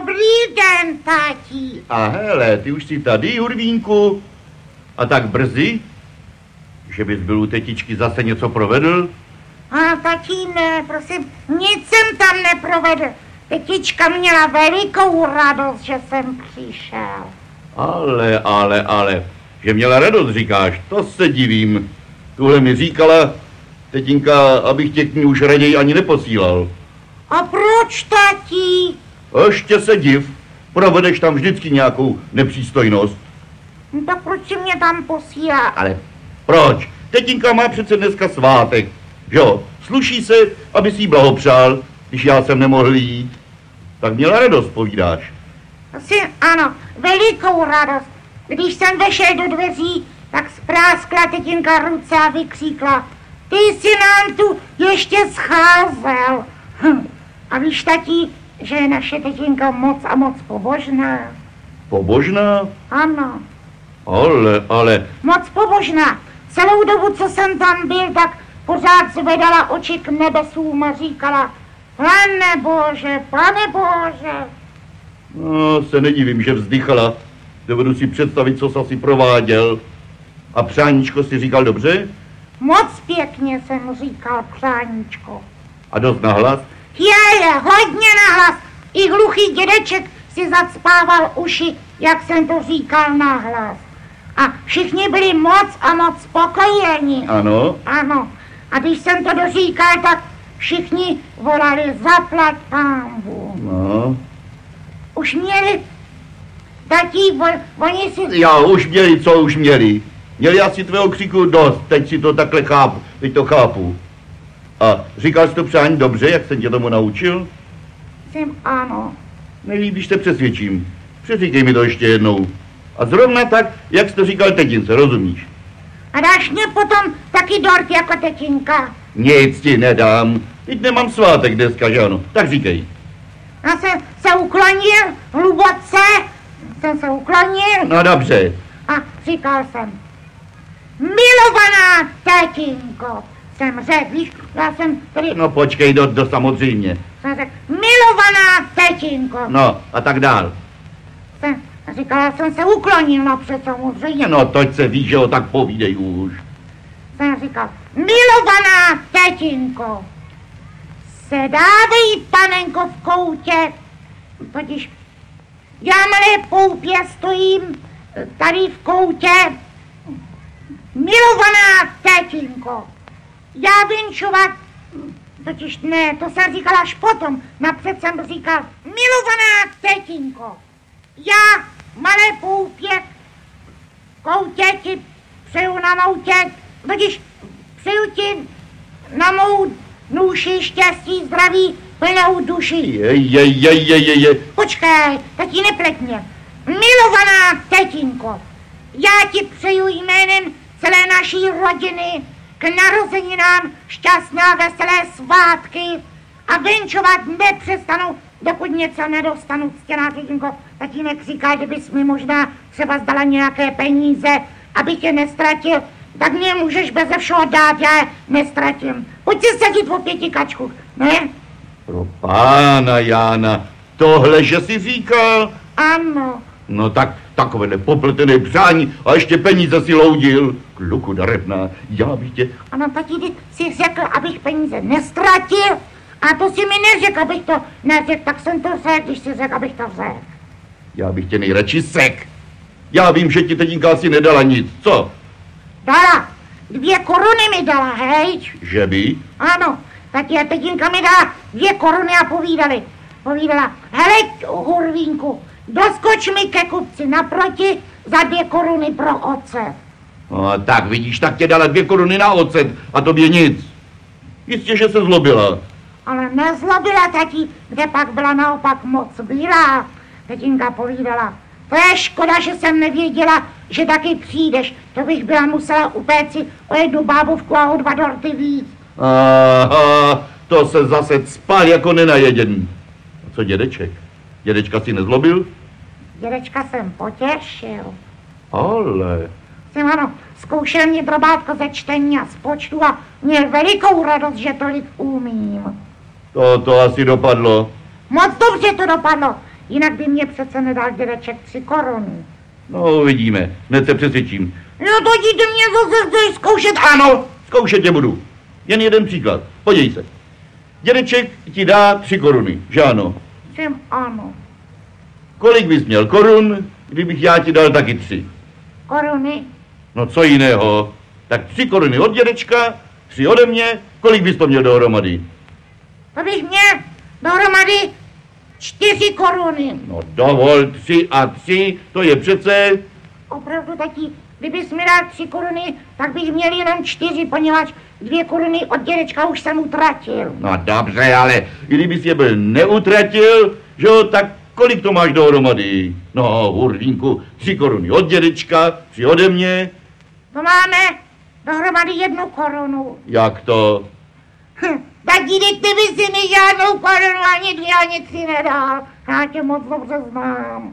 Dobrý den, tati. A hele, ty už jsi tady, Jurvínku? A tak brzy? Že bys byl u tetičky zase něco provedl? A tati ne, prosím, nic jsem tam neprovedl. Tetička měla velikou radost, že jsem přišel. Ale, ale, ale, že měla radost, říkáš, to se divím. Tuhle mi říkala, tetinka, abych tě k ní už raději ani neposílal. A proč, tati? Ještě se div, provedeš tam vždycky nějakou nepřístojnost. No tak proč si mě tam posílá? Ale proč? Tetinka má přece dneska svátek. Jo, sluší se, aby si jí blahopřál, když já jsem nemohl jít. Tak měla radost, povídáš. Asi ano, velikou radost. Když jsem vešel do dveří, tak spráskla tetinka ruce a vykříkla. Ty jsi nám tu ještě scházel. Hm. A víš, tati, že je naše tetinka moc a moc pobožná? Pobožná? Ano, Ale, ale, moc pobožná. Celou dobu, co jsem tam byl, tak pořád zvedala oči k nebesům a říkala, pane Bože, pane Bože. no, se nedivím, že vzdychala. Dovedu si představit, co jsi asi prováděl. A přáníčko si říkal dobře? Moc pěkně jsem říkal, přáníčko. A dost nahlas? Je, je, hodně nahlas. I hluchý dědeček si zacpával uši, jak jsem to říkal nahlas. A všichni byli moc a moc spokojeni. Ano. Ano. A když jsem to doříkal, tak všichni volali zaplať pámbu. No. Už měli tatí, oni si... Já už měli, co už měli. Měli asi tvého křiku dost, teď si to takhle chápu, teď to chápu. A říkal jsi to přání dobře, jak jsem tě tomu naučil? Jsem, ano. Nejlíbíš se přesvědčím. Přeříkej mi to ještě jednou. A zrovna tak, jak jsi to říkal tetince, rozumíš? A dáš mě potom taky dort jako tetinka. Nic ti nedám. Teď nemám svátek dneska, že ano? Tak říkej. Já jsem se uklonil hluboce, jsem se uklonil No dobře. a říkal jsem, milovaná tetinko, jsem řekl, víš, já jsem tady, No počkej, do, do samozřejmě. jsem řekl, milovaná tetinko, No a tak dál. jsem, říkala jsem se uklonil napřed samozřejmě, No toť se víš, že ho tak povídej už. jsem říkal, milovaná tetinko, sedávej panenko v koutě, totiž já malé poupě stojím tady v koutě, milovaná tetinko, já vinčovat, totiž ne, to jsem říkal až potom, napřed jsem říkal, milovaná tetinko, já malé poupě koutě ti přeju na moutě, totiž přeju ti na mou nůši štěstí, zdraví, plnou duši. Je, je, je, je, je, je. Počkej, tak ji nepleť mě. Milovaná tetinko, já ti přeju jménem celé naší rodiny k narozeninám šťastné a veselé svátky a vinčovat nepřestanu, dokud něco nedostanu, ctěná tetinko. Tatínek říká, že bys mi možná třeba zdala nějaké peníze, abych tě nestratil, tak mě můžeš beze všeho dát, já je nestratím. Pojď si sedít po pěti kačku, ne? Pro pána Jána, tohle, že jsi říkal? Ano. No tak takovéhle popletené přání a ještě peníze si loudil. Kluku darebná, já bych tě... Ano, tati, ty jsi řekl, abych peníze nestratil. A to si mi neřekl, abych to neřekl, tak jsem to řekl, když si řekl, abych to řekl. Já bych tě nejradši sek. Já vím, že ti teďinka asi nedala nic, co? Dala, dvě koruny mi dala, hej. Že by? Ano, tati a tetinka mi dala dvě koruny a povídali. Povídala, hele, hurvínku, doskoč mi ke kupci naproti za dvě koruny pro oce. No tak vidíš, tak tě dala dvě koruny na ocet a tobě nic. Jistě, že se zlobila. Ale nezlobila tati, kde pak byla naopak moc bílá. Tetinka povídala, to je škoda, že jsem nevěděla, že taky přijdeš. To bych byla musela upéct si o jednu bábovku a o dva dorty víc. Aha, to se zase spal jako nenajeděn. A co dědeček? Dědečka si nezlobil? Dědečka jsem potěšil. Ale... Jsem ano, zkoušel mě drobátko ze čtení a z počtu a měl velikou radost, že tolik umím. To, to asi dopadlo. Moc dobře to dopadlo. Jinak by mě přece nedal dědeček tři koruny. No, uvidíme, hned se přesvědčím. No to díte mě zase chceš zkoušet. Ano, zkoušet tě budu. Jen jeden příklad. Podívej se. Dědeček ti dá tři koruny, že ano? Jsem ano. Kolik bys měl korun, kdybych já ti dal taky tři? Koruny? No co jiného? Tak tři koruny od dědečka, tři ode mě, kolik bys to měl dohromady? To bych měl dohromady čtyři koruny. No dovol, tři a tři, to je přece... Opravdu taky, kdybys mi dal tři koruny, tak bych měl jenom čtyři, poněvadž dvě koruny od dědečka už jsem utratil. No dobře, ale kdybys je byl neutratil, že jo, tak kolik to máš dohromady? No, hurvínku, tři koruny od dědečka, tři ode mě, To máme dohromady jednu korunu. jak to? Hm, tak jde, ty by si mi žádnou korunu ani dvě, ani tři nedal. Já tě moc dobře znám.